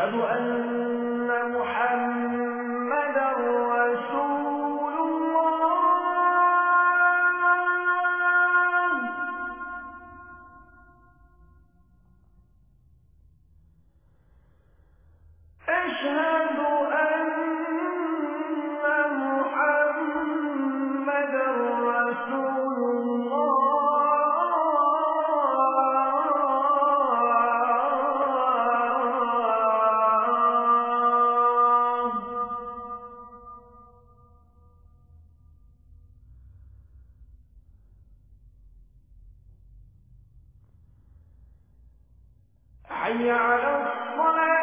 أشهد أن حي على الصلاة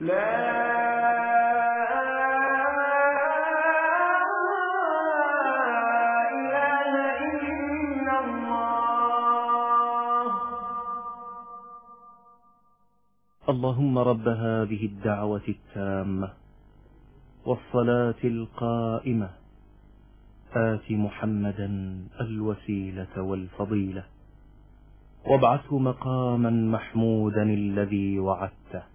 لا اللهم رب هذه الدعوة التامة والصلاة القائمة. آت محمدا الوسيلة والفضيلة. وابعثه مقاما محمودا الذي وعدته.